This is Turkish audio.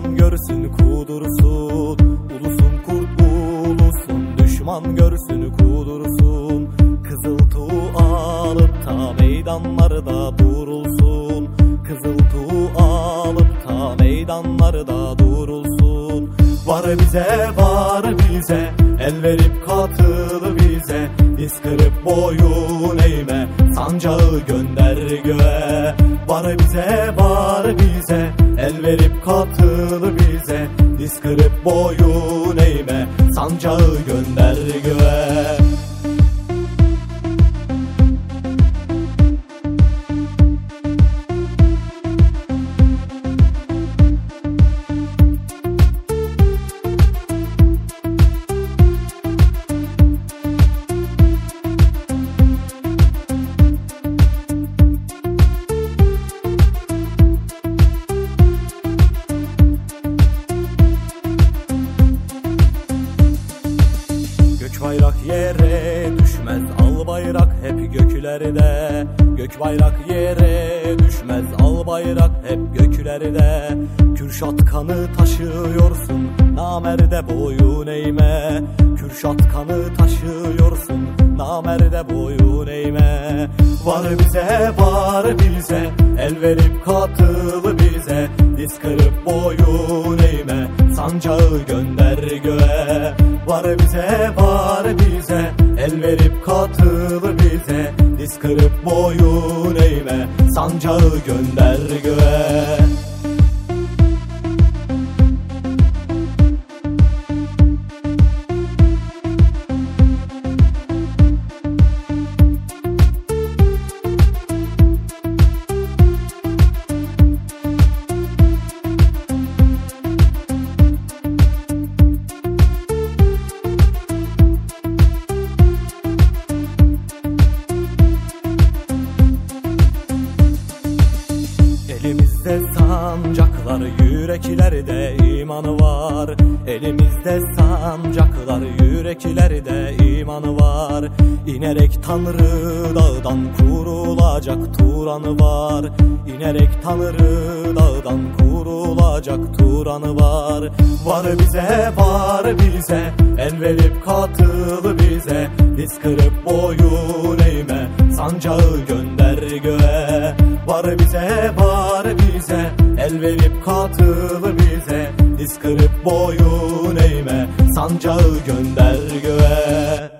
Düşman görsün kudursun Ulusun kurt ulusun Düşman görsün kudursun Kızıl tuğ alıp ta meydanlarda durulsun. Kızıl tuğ alıp ta meydanlarda durulsun. Var bize var bize El verip katıl bize. Diz kırıp boyun eğme Sancağı gönder göğe. Var bize var bize. El verip katıl bize. Diz kırıp boyun eğme. Sancağı gönder göğe bayrak yere düşmez. Al bayrak hep göklerde Gök bayrak yere düşmez. Al bayrak hep göklerde Kürşat kanı taşıyorsun. Namerde boyun eğme. Kürşat kanı taşıyorsun. Namerde boyun eğme. Var bize var bize. El verip katıl bize Diz kırıp boyun eğme Sancağı gönder göğe. Var bize var bize El verip katıl bize. Diz kırıp boyun eğme Sancağı gönder göğe Elimizde sancaklar, yüreklerde imanı var. Elimizde sancaklar, yüreklerde imanı var. İnerek Tanrı dağdan kurulacak Turan'ı var. İnerek Tanrı dağdan kurulacak Turan'ı var. Var bize, var bize, el verip katıl bize. Diz kırıp boyun eğme, sancağı gönder göğe. Var bize var bize El verip katıl bize. Diz kırıp boyun eğme Sancağı gönder göğe